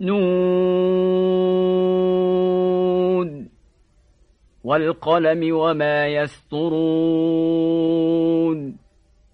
نون والقلم وما يسطرون